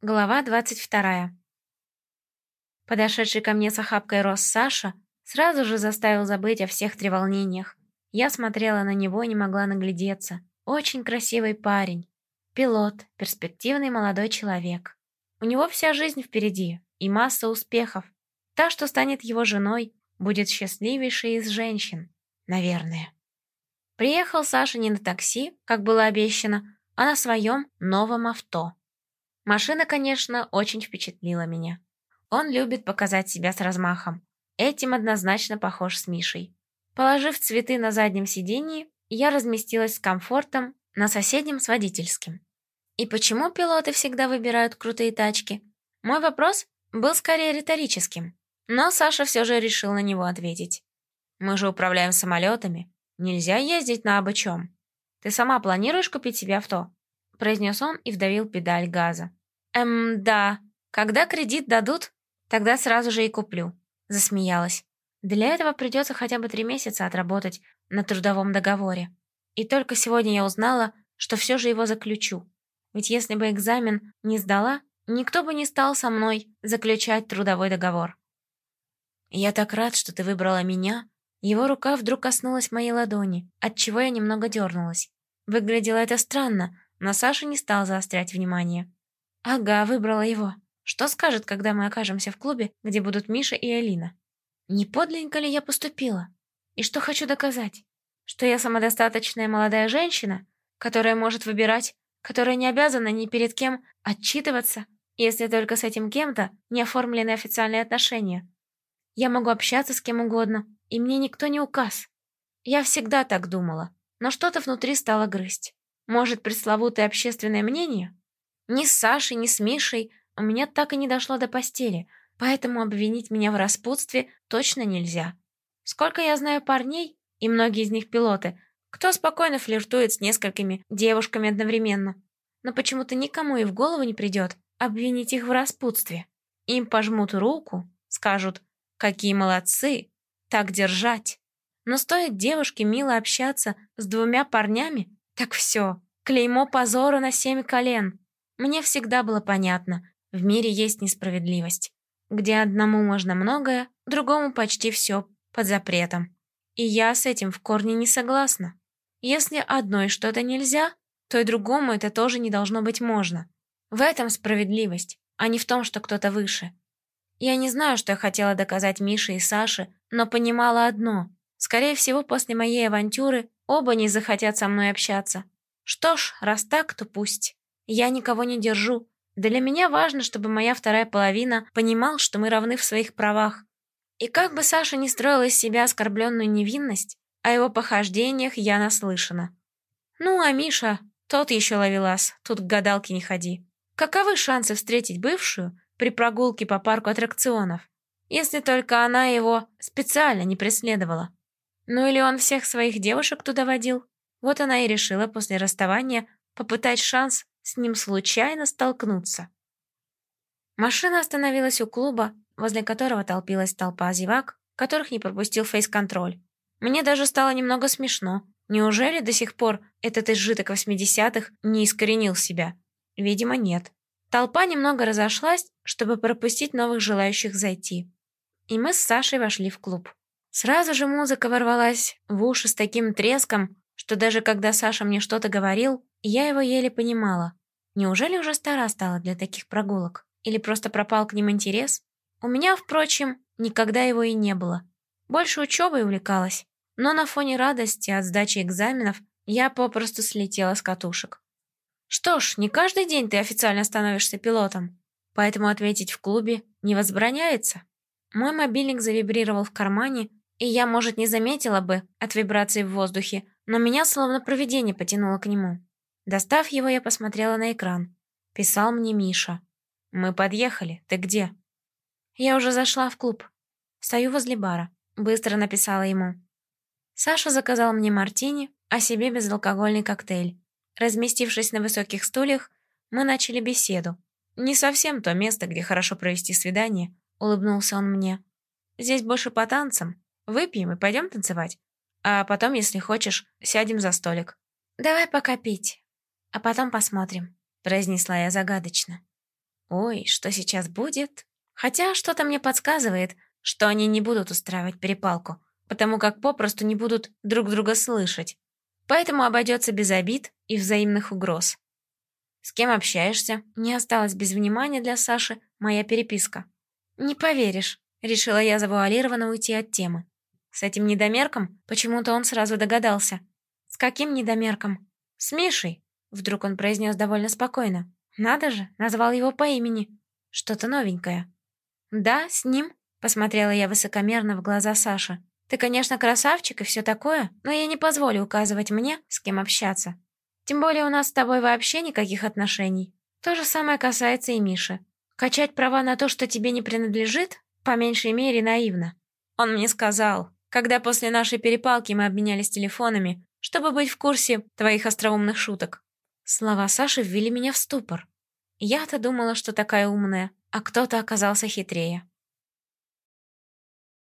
Глава 22. Подошедший ко мне с охапкой роз Саша сразу же заставил забыть о всех треволнениях. Я смотрела на него и не могла наглядеться. Очень красивый парень. Пилот, перспективный молодой человек. У него вся жизнь впереди и масса успехов. Та, что станет его женой, будет счастливейшей из женщин. Наверное. Приехал Саша не на такси, как было обещано, а на своем новом авто. Машина, конечно, очень впечатлила меня. Он любит показать себя с размахом. Этим однозначно похож с Мишей. Положив цветы на заднем сиденье, я разместилась с комфортом на соседнем с водительским. И почему пилоты всегда выбирают крутые тачки? Мой вопрос был скорее риторическим, но Саша все же решил на него ответить. «Мы же управляем самолетами. Нельзя ездить на обо чем. Ты сама планируешь купить себе авто?» произнес он и вдавил педаль газа. «Эм, да. Когда кредит дадут, тогда сразу же и куплю», — засмеялась. «Для этого придется хотя бы три месяца отработать на трудовом договоре. И только сегодня я узнала, что все же его заключу. Ведь если бы экзамен не сдала, никто бы не стал со мной заключать трудовой договор». «Я так рад, что ты выбрала меня». Его рука вдруг коснулась моей ладони, отчего я немного дернулась. Выглядело это странно, но Саша не стал заострять внимание. Ага, выбрала его. Что скажет, когда мы окажемся в клубе, где будут Миша и Алина? Не подлинненько ли я поступила? И что хочу доказать? Что я самодостаточная молодая женщина, которая может выбирать, которая не обязана ни перед кем отчитываться, если только с этим кем-то не оформлены официальные отношения. Я могу общаться с кем угодно, и мне никто не указ. Я всегда так думала, но что-то внутри стало грызть. Может, пресловутое общественное мнение? Ни с Сашей, ни с Мишей у меня так и не дошло до постели, поэтому обвинить меня в распутстве точно нельзя. Сколько я знаю парней, и многие из них пилоты, кто спокойно флиртует с несколькими девушками одновременно. Но почему-то никому и в голову не придет обвинить их в распутстве. Им пожмут руку, скажут «какие молодцы, так держать». Но стоит девушке мило общаться с двумя парнями, так все, клеймо позора на семь колен. Мне всегда было понятно, в мире есть несправедливость, где одному можно многое, другому почти все под запретом. И я с этим в корне не согласна. Если одной что-то нельзя, то и другому это тоже не должно быть можно. В этом справедливость, а не в том, что кто-то выше. Я не знаю, что я хотела доказать Мише и Саше, но понимала одно. Скорее всего, после моей авантюры оба не захотят со мной общаться. Что ж, раз так, то пусть. Я никого не держу. Для меня важно, чтобы моя вторая половина понимал, что мы равны в своих правах. И как бы Саша не строил из себя оскорбленную невинность, о его похождениях я наслышана. Ну, а Миша, тот еще ловелас, тут к гадалке не ходи. Каковы шансы встретить бывшую при прогулке по парку аттракционов, если только она его специально не преследовала? Ну или он всех своих девушек туда водил? Вот она и решила после расставания попытать шанс с ним случайно столкнуться. Машина остановилась у клуба, возле которого толпилась толпа зевак, которых не пропустил фейс-контроль. Мне даже стало немного смешно. Неужели до сих пор этот изжиток 80-х не искоренил себя? Видимо, нет. Толпа немного разошлась, чтобы пропустить новых желающих зайти. И мы с Сашей вошли в клуб. Сразу же музыка ворвалась в уши с таким треском, что даже когда Саша мне что-то говорил, я его еле понимала. Неужели уже стара стала для таких прогулок? Или просто пропал к ним интерес? У меня, впрочем, никогда его и не было. Больше учебой увлекалась. Но на фоне радости от сдачи экзаменов я попросту слетела с катушек. Что ж, не каждый день ты официально становишься пилотом, поэтому ответить в клубе не возбраняется. Мой мобильник завибрировал в кармане, и я, может, не заметила бы от вибрации в воздухе, но меня словно провидение потянуло к нему. Достав его, я посмотрела на экран. Писал мне Миша. «Мы подъехали. Ты где?» «Я уже зашла в клуб. Стою возле бара». Быстро написала ему. Саша заказал мне мартини, а себе безалкогольный коктейль. Разместившись на высоких стульях, мы начали беседу. «Не совсем то место, где хорошо провести свидание», — улыбнулся он мне. «Здесь больше по танцам. Выпьем и пойдем танцевать. А потом, если хочешь, сядем за столик». «Давай пока пить», а потом посмотрим», — произнесла я загадочно. Ой, что сейчас будет? Хотя что-то мне подсказывает, что они не будут устраивать перепалку, потому как попросту не будут друг друга слышать. Поэтому обойдется без обид и взаимных угроз. С кем общаешься? Не осталось без внимания для Саши моя переписка. Не поверишь, решила я завуалированно уйти от темы. С этим недомерком почему-то он сразу догадался. С каким недомерком? С Мишей, вдруг он произнес довольно спокойно. Надо же, назвал его по имени. Что-то новенькое. Да, с ним, посмотрела я высокомерно в глаза Саши. Ты, конечно, красавчик и все такое, но я не позволю указывать мне, с кем общаться. Тем более у нас с тобой вообще никаких отношений. То же самое касается и Миши. Качать права на то, что тебе не принадлежит, по меньшей мере наивно. Он мне сказал, когда после нашей перепалки мы обменялись телефонами, чтобы быть в курсе твоих остроумных шуток. Слова Саши ввели меня в ступор. Я-то думала, что такая умная, а кто-то оказался хитрее.